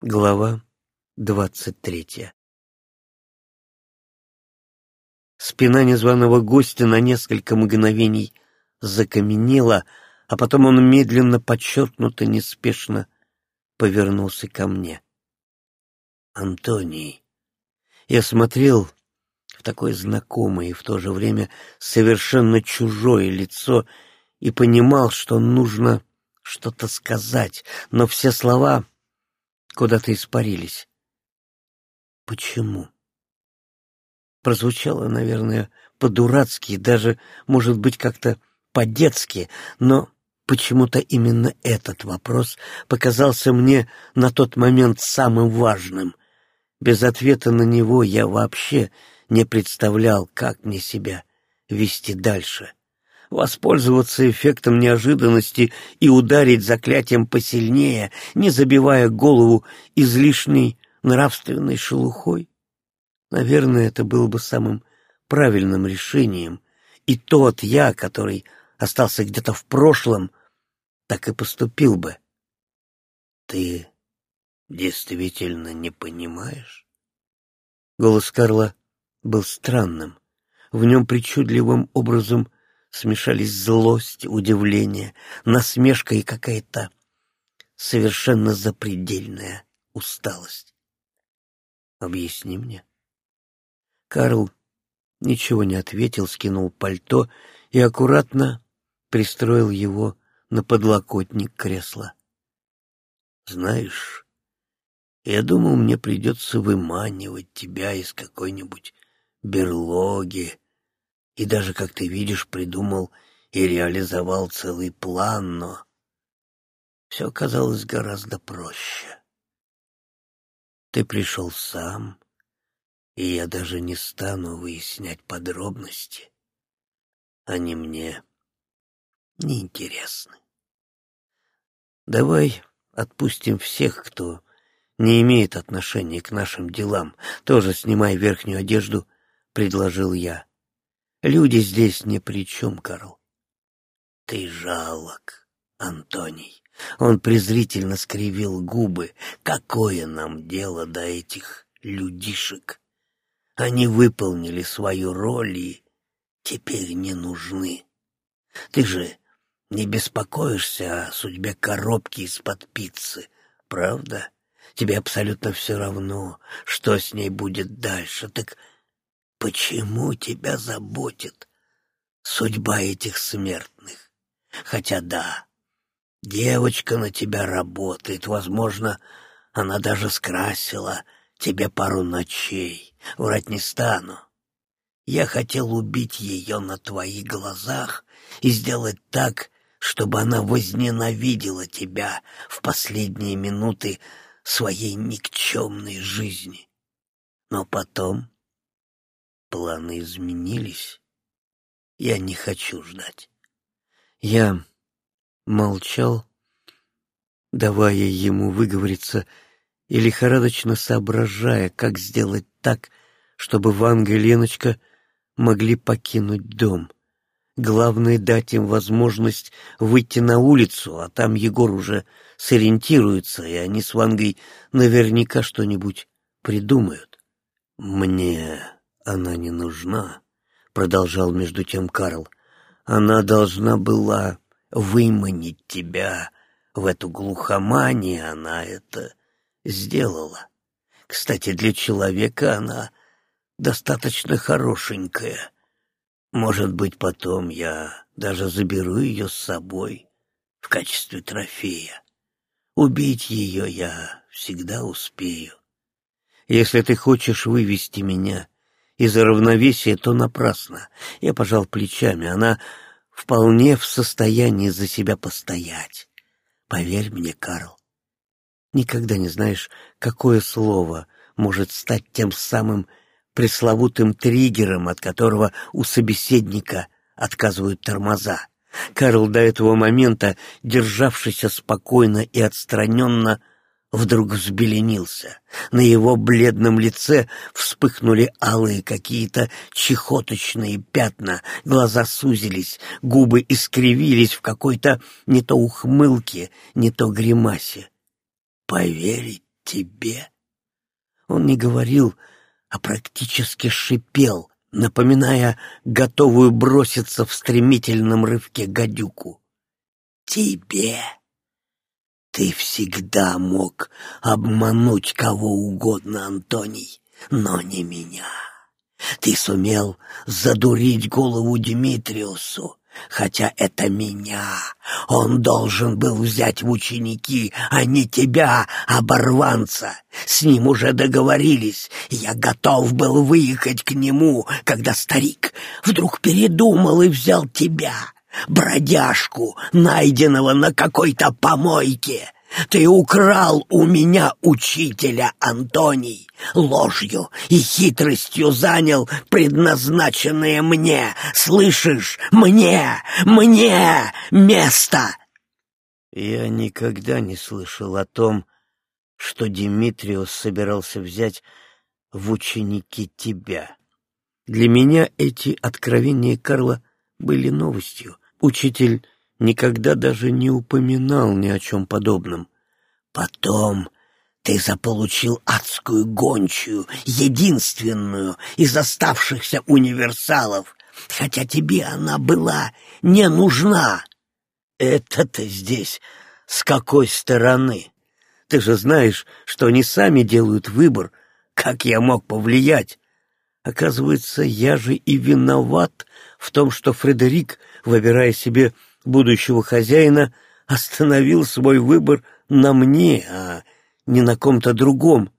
Глава двадцать третья Спина незваного гостя на несколько мгновений закаменела, а потом он медленно, подчеркнуто, неспешно повернулся ко мне. «Антоний!» Я смотрел в такое знакомое и в то же время совершенно чужое лицо и понимал, что нужно что-то сказать, но все слова куда-то испарились. Почему? Прозвучало, наверное, по-дурацки, даже, может быть, как-то по-детски, но почему-то именно этот вопрос показался мне на тот момент самым важным. Без ответа на него я вообще не представлял, как мне себя вести дальше воспользоваться эффектом неожиданности и ударить заклятием посильнее, не забивая голову излишней нравственной шелухой? Наверное, это было бы самым правильным решением, и тот я, который остался где-то в прошлом, так и поступил бы. Ты действительно не понимаешь? Голос Карла был странным. В нем причудливым образом смешались злость, удивление, насмешка и какая-то совершенно запредельная усталость. Объясни мне. Карл ничего не ответил, скинул пальто и аккуратно пристроил его на подлокотник кресла. Знаешь, я думал, мне придется выманивать тебя из какой-нибудь берлоги, и даже, как ты видишь, придумал и реализовал целый план, но все оказалось гораздо проще. Ты пришел сам, и я даже не стану выяснять подробности. Они мне неинтересны. Давай отпустим всех, кто не имеет отношения к нашим делам. Тоже снимай верхнюю одежду, — предложил я. Люди здесь ни при чем, Карл. Ты жалок, Антоний. Он презрительно скривил губы. Какое нам дело до этих людишек? Они выполнили свою роль и теперь не нужны. Ты же не беспокоишься о судьбе коробки из-под пиццы, правда? Тебе абсолютно все равно, что с ней будет дальше. Так Почему тебя заботит судьба этих смертных? Хотя да, девочка на тебя работает, возможно, она даже скрасила тебе пару ночей. Врать не стану. Я хотел убить ее на твоих глазах и сделать так, чтобы она возненавидела тебя в последние минуты своей никчемной жизни. Но потом Планы изменились. Я не хочу ждать. Я молчал, давая ему выговориться и лихорадочно соображая, как сделать так, чтобы Ванга и Леночка могли покинуть дом. Главное — дать им возможность выйти на улицу, а там Егор уже сориентируется, и они с Вангой наверняка что-нибудь придумают. Мне она не нужна, — продолжал между тем Карл. Она должна была выманить тебя в эту глухомань, она это сделала. Кстати, для человека она достаточно хорошенькая. Может быть, потом я даже заберу ее с собой в качестве трофея. Убить ее я всегда успею. Если ты хочешь вывести меня из-за равновесия, то напрасно. Я пожал плечами. Она вполне в состоянии за себя постоять. Поверь мне, Карл, никогда не знаешь, какое слово может стать тем самым пресловутым триггером, от которого у собеседника отказывают тормоза. Карл до этого момента, державшийся спокойно и отстраненно, вдруг взбеленился. На его бледном лице вспыхнули алые какие-то чехоточные пятна, глаза сузились, губы искривились в какой-то не то ухмылке, не то гримасе. «Поверить тебе?» Он не говорил, а практически шипел, напоминая готовую броситься в стремительном рывке гадюку. «Тебе!» Ты всегда мог обмануть кого угодно, Антоний, но не меня. Ты сумел задурить голову Димитриусу, хотя это меня. Он должен был взять в ученики, а не тебя, оборванца. С ним уже договорились. Я готов был выехать к нему, когда старик вдруг передумал и взял тебя, бродяжку, найденного на какой-то помойке. Ты украл у меня учителя, Антоний, ложью и хитростью занял предназначенное мне, слышишь, мне, мне место. Я никогда не слышал о том, что Димитриос собирался взять в ученики тебя. Для меня эти откровения Карла были новостью. Учитель никогда даже не упоминал ни о чем подобном. Потом ты заполучил адскую гончую, единственную из оставшихся универсалов, хотя тебе она была не нужна. Это-то здесь с какой стороны? Ты же знаешь, что они сами делают выбор. Как я мог повлиять? Оказывается, я же и виноват в том, что Фредерик, выбирая себе будущего хозяина, остановил свой выбор на мне, а не на ком-то другом.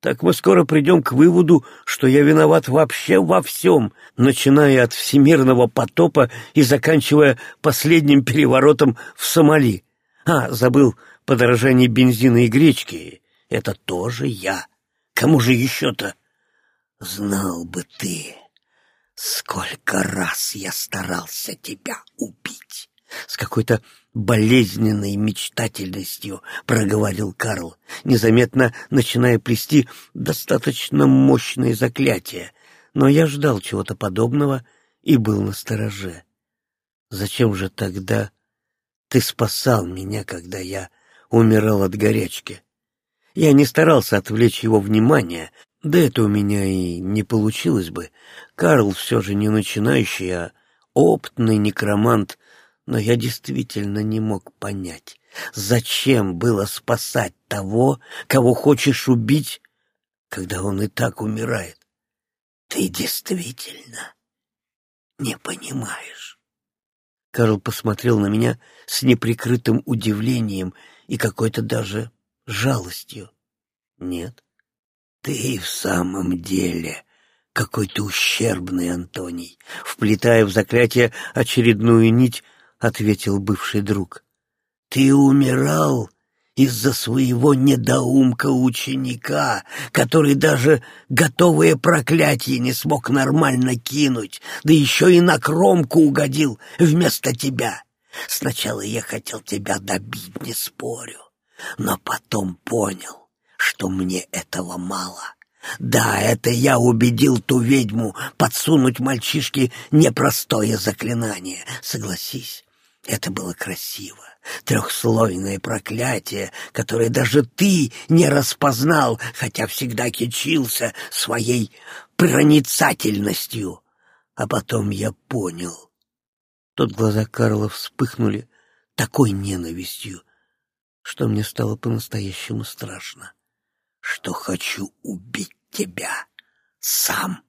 Так мы скоро придем к выводу, что я виноват вообще во всем, начиная от всемирного потопа и заканчивая последним переворотом в Сомали. А, забыл подорожание бензина и гречки. Это тоже я. Кому же еще-то? Знал бы ты, сколько раз я старался тебя убить. С какой-то болезненной мечтательностью проговорил Карл, незаметно начиная плести достаточно мощные заклятия. Но я ждал чего-то подобного и был на стороже. Зачем же тогда ты спасал меня, когда я умирал от горячки? Я не старался отвлечь его внимание, да это у меня и не получилось бы. Карл все же не начинающий, а опытный некромант, но я действительно не мог понять, зачем было спасать того, кого хочешь убить, когда он и так умирает. Ты действительно не понимаешь. Карл посмотрел на меня с неприкрытым удивлением и какой-то даже жалостью. Нет, «Ты в самом деле какой-то ущербный, Антоний!» Вплетая в заклятие очередную нить, ответил бывший друг. «Ты умирал из-за своего недоумка-ученика, который даже готовое проклятие не смог нормально кинуть, да еще и на кромку угодил вместо тебя. Сначала я хотел тебя добить, не спорю, но потом понял, что мне этого мало. Да, это я убедил ту ведьму подсунуть мальчишке непростое заклинание. Согласись, это было красиво. Трехслойное проклятие, которое даже ты не распознал, хотя всегда кичился своей проницательностью. А потом я понял. Тут глаза Карла вспыхнули такой ненавистью, что мне стало по-настоящему страшно что хочу убить тебя сам,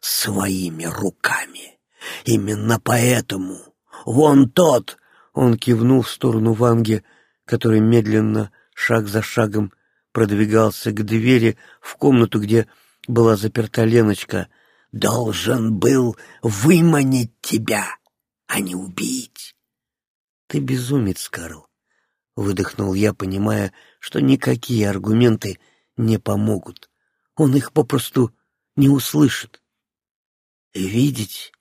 своими руками. Именно поэтому вон тот, он кивнул в сторону Ванги, который медленно, шаг за шагом, продвигался к двери в комнату, где была заперта Леночка, должен был выманить тебя, а не убить. Ты безумец, Карл, — выдохнул я, понимая, что никакие аргументы — не помогут. Он их попросту не услышит. Видеть,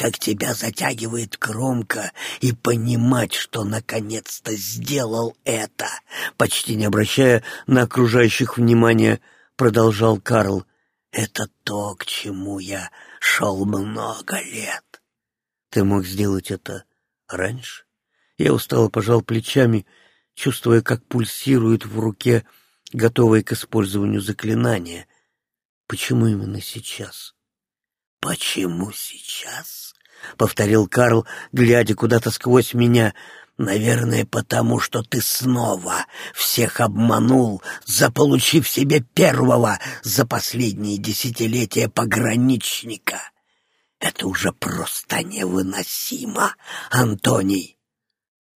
как тебя затягивает кромка, и понимать, что наконец-то сделал это, почти не обращая на окружающих внимания, продолжал Карл. Это то, к чему я шел много лет. Ты мог сделать это раньше? Я устало пожал плечами, чувствуя, как пульсирует в руке готовые к использованию заклинания. Почему именно сейчас? «Почему сейчас?» — повторил Карл, глядя куда-то сквозь меня. «Наверное, потому что ты снова всех обманул, заполучив себе первого за последние десятилетия пограничника. Это уже просто невыносимо, Антоний!»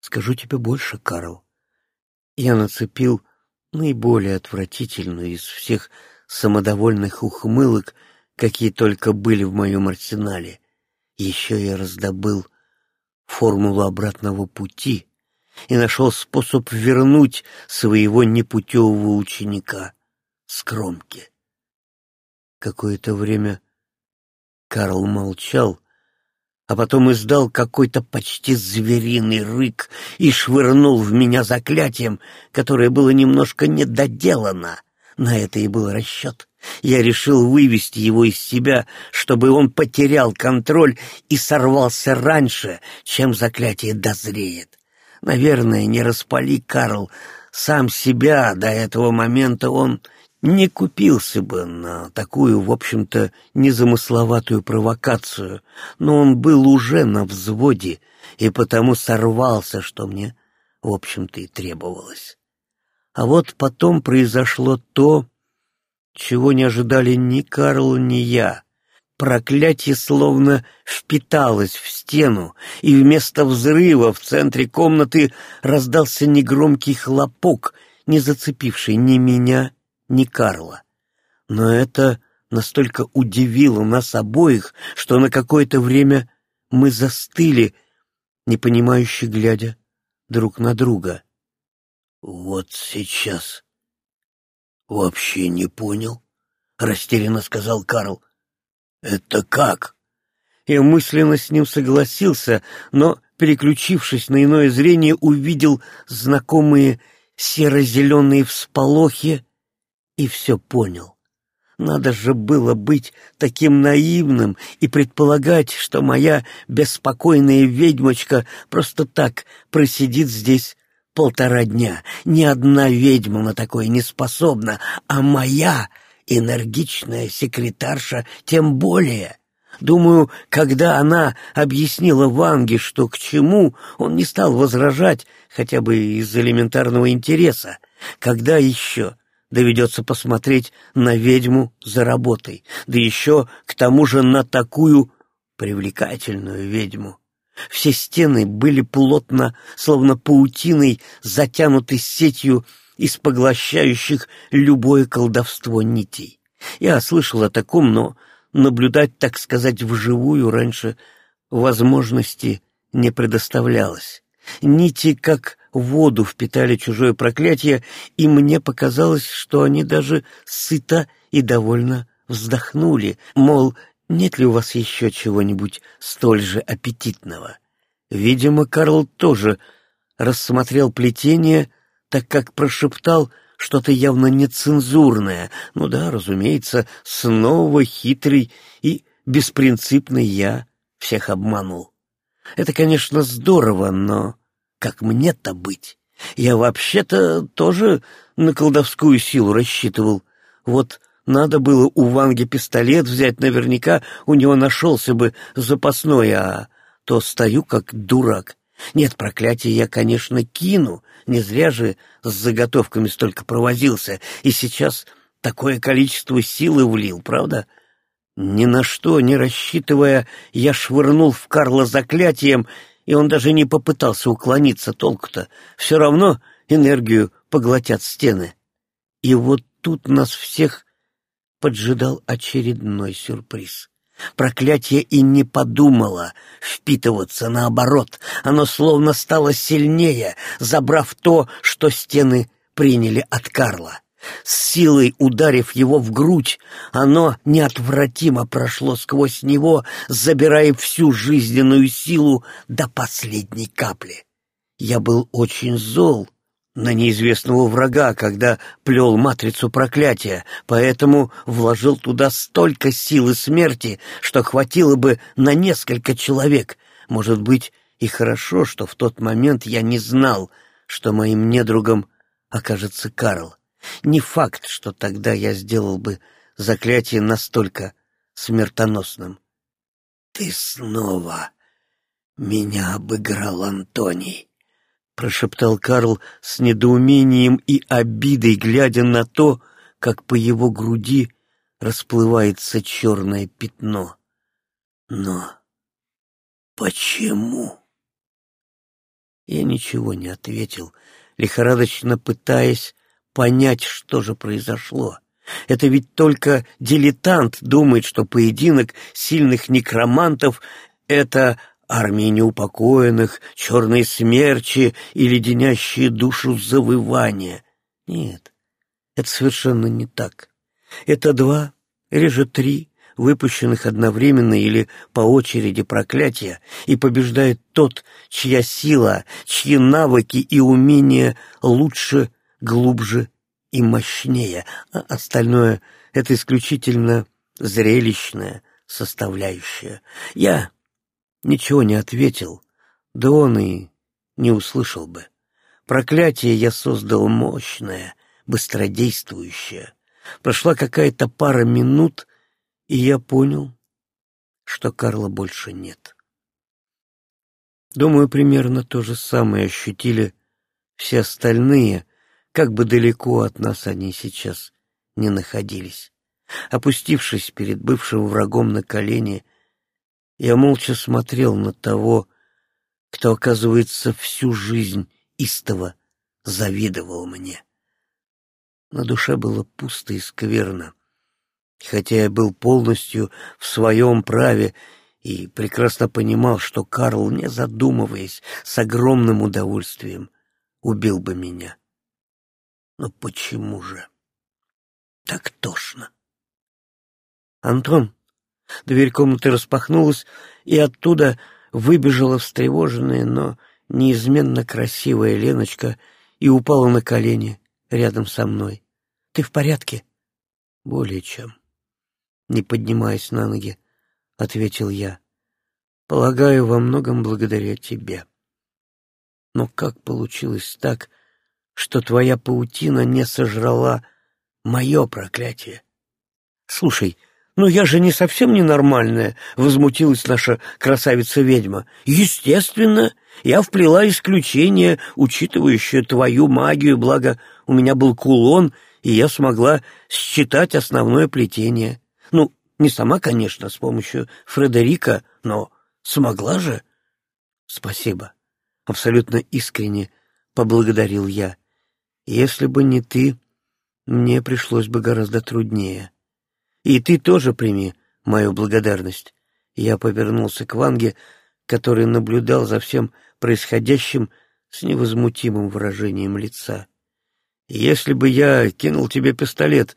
«Скажу тебе больше, Карл. Я нацепил наиболее отвратительную из всех самодовольных ухмылок, какие только были в моем арсенале. Еще я раздобыл формулу обратного пути и нашел способ вернуть своего непутевого ученика с кромки. Какое-то время Карл молчал, а потом издал какой-то почти звериный рык и швырнул в меня заклятием, которое было немножко недоделано. На это и был расчет. Я решил вывести его из себя, чтобы он потерял контроль и сорвался раньше, чем заклятие дозреет. Наверное, не распали Карл сам себя до этого момента, он не купился бы на такую, в общем-то, незамысловатую провокацию, но он был уже на взводе и потому сорвался, что мне, в общем-то, и требовалось. А вот потом произошло то, чего не ожидали ни Карл, ни я. Проклятие словно впиталось в стену, и вместо взрыва в центре комнаты раздался негромкий хлопок, не зацепивший ни меня, ни Карла. Но это настолько удивило нас обоих, что на какое-то время мы застыли, непонимающе глядя друг на друга. «Вот сейчас «Вообще не понял», — растерянно сказал Карл. «Это как?» Я мысленно с ним согласился, но, переключившись на иное зрение, увидел знакомые серо-зеленые всполохи и все понял. Надо же было быть таким наивным и предполагать, что моя беспокойная ведьмочка просто так просидит здесь полтора дня. Ни одна ведьма на такое не способна, а моя энергичная секретарша тем более. Думаю, когда она объяснила Ванге, что к чему, он не стал возражать, хотя бы из элементарного интереса. Когда еще доведется посмотреть на ведьму за работой, да еще к тому же на такую привлекательную ведьму. Все стены были плотно, словно паутиной, затянуты сетью из поглощающих любое колдовство нитей. Я слышал о таком, но наблюдать, так сказать, вживую раньше возможности не предоставлялось. Нити, как воду, впитали чужое проклятие, и мне показалось, что они даже сыто и довольно вздохнули, мол, нет ли у вас еще чего-нибудь столь же аппетитного? Видимо, Карл тоже рассмотрел плетение, так как прошептал что-то явно нецензурное. Ну да, разумеется, снова хитрый и беспринципный я всех обманул. Это, конечно, здорово, но как мне-то быть? Я вообще-то тоже на колдовскую силу рассчитывал. Вот надо было у Ванги пистолет взять, наверняка у него нашелся бы запасной, а то стою как дурак. Нет, проклятие я, конечно, кину, не зря же с заготовками столько провозился, и сейчас такое количество силы влил, правда? Ни на что не рассчитывая, я швырнул в Карла заклятием, и он даже не попытался уклониться толку-то. Все равно энергию поглотят стены. И вот тут нас всех поджидал очередной сюрприз. Проклятие и не подумало впитываться, наоборот, оно словно стало сильнее, забрав то, что стены приняли от Карла. С силой ударив его в грудь, оно неотвратимо прошло сквозь него, забирая всю жизненную силу до последней капли. Я был очень зол на неизвестного врага, когда плел матрицу проклятия, поэтому вложил туда столько силы смерти, что хватило бы на несколько человек. Может быть, и хорошо, что в тот момент я не знал, что моим недругом окажется Карл. Не факт, что тогда я сделал бы заклятие настолько смертоносным. «Ты снова меня обыграл, Антоний», — прошептал Карл с недоумением и обидой, глядя на то, как по его груди расплывается черное пятно. «Но почему?» Я ничего не ответил, лихорадочно пытаясь понять, что же произошло. Это ведь только дилетант думает, что поединок сильных некромантов — это армии неупокоенных, черные смерчи и леденящие душу завывания. Нет, это совершенно не так. Это два или же три выпущенных одновременно или по очереди проклятия, и побеждает тот, чья сила, чьи навыки и умения лучше, глубже и мощнее, а остальное — это исключительно зрелищная составляющая. Я ничего не ответил, да он и не услышал бы. Проклятие я создал мощное, быстродействующее. Прошла какая-то пара минут, и я понял, что Карла больше нет. Думаю, примерно то же самое ощутили все остальные, как бы далеко от нас они сейчас не находились. Опустившись перед бывшим врагом на колени, я молча смотрел на того, кто, оказывается, всю жизнь истово завидовал мне. На душе было пусто и скверно хотя я был полностью в своем праве и прекрасно понимал, что Карл, не задумываясь, с огромным удовольствием убил бы меня. Но почему же так тошно? Антон, дверь комнаты распахнулась, и оттуда выбежала встревоженная, но неизменно красивая Леночка и упала на колени рядом со мной. «Ты в порядке?» «Более чем» не поднимаясь на ноги, — ответил я. «Полагаю, во многом благодаря тебе. Но как получилось так, что твоя паутина не сожрала мое проклятие?» «Слушай, ну я же не совсем ненормальная», — возмутилась наша красавица-ведьма. «Естественно, я вплела исключение, учитывающее твою магию, благо у меня был кулон, и я смогла считать основное плетение». Ну, не сама, конечно, с помощью Фредерика, но смогла же. Спасибо. Абсолютно искренне поблагодарил я. Если бы не ты, мне пришлось бы гораздо труднее. И ты тоже прими мою благодарность. Я повернулся к Ванге, который наблюдал за всем происходящим с невозмутимым выражением лица. «Если бы я кинул тебе пистолет,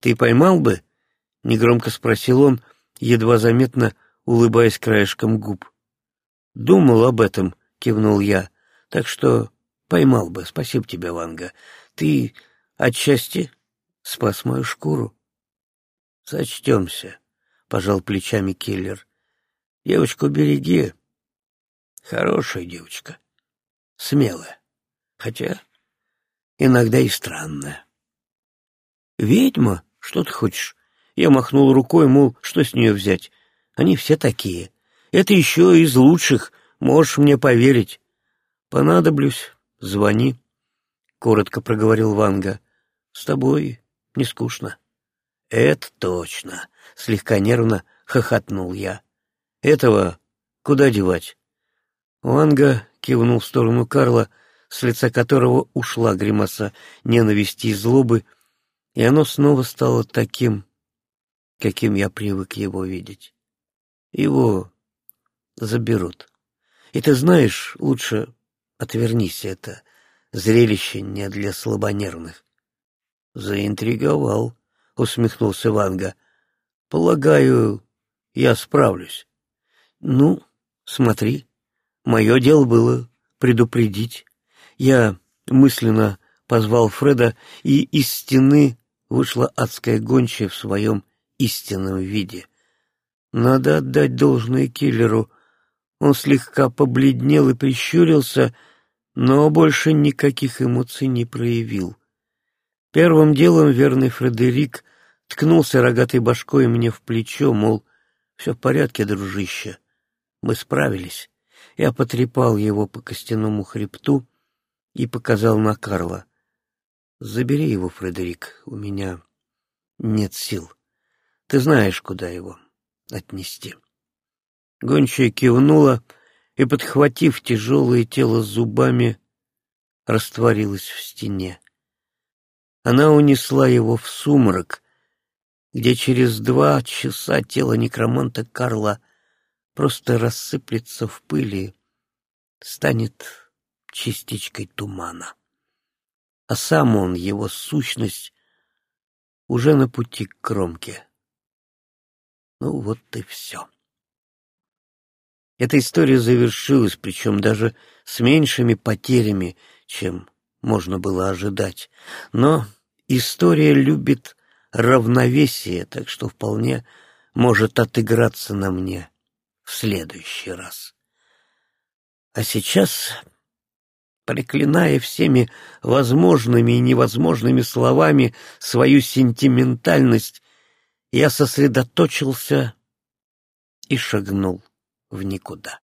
ты поймал бы?» негромко спросил он, едва заметно улыбаясь краешком губ. «Думал об этом», — кивнул я, — «так что поймал бы. Спасибо тебе, Ванга. Ты отчасти спас мою шкуру». «Сочтемся», — пожал плечами киллер. «Девочку береги. Хорошая девочка. Смелая. Хотя иногда и странная». «Ведьма? Что ты хочешь?» Я махнул рукой, мол, что с нее взять? Они все такие. Это еще из лучших, можешь мне поверить. Понадоблюсь, звони, — коротко проговорил Ванга. С тобой не скучно. Это точно, — слегка нервно хохотнул я. Этого куда девать? Ванга кивнул в сторону Карла, с лица которого ушла гримаса ненависти и злобы, и оно снова стало таким каким я привык его видеть. Его заберут. И ты знаешь, лучше отвернись, это зрелище не для слабонервных. Заинтриговал, усмехнулся Ванга. Полагаю, я справлюсь. Ну, смотри, мое дело было предупредить. Я мысленно позвал Фреда, и из стены вышла адская гончая в своем истинном виде. Надо отдать должное киллеру. Он слегка побледнел и прищурился, но больше никаких эмоций не проявил. Первым делом верный Фредерик ткнулся рогатой башкой мне в плечо, мол, все в порядке, дружище, мы справились. Я потрепал его по костяному хребту и показал на Карла. «Забери его, Фредерик, у меня нет сил. Ты знаешь, куда его отнести». Гончая кивнула и, подхватив тяжелое тело зубами, растворилась в стене. Она унесла его в сумрак, где через два часа тело некроманта Карла просто рассыплется в пыли, станет частичкой тумана. А сам он, его сущность, уже на пути к кромке. Ну вот и все. Эта история завершилась, причем даже с меньшими потерями, чем можно было ожидать. Но история любит равновесие, так что вполне может отыграться на мне в следующий раз. А сейчас, проклиная всеми возможными и невозможными словами свою сентиментальность, я сосредоточился и шагнул в никуда.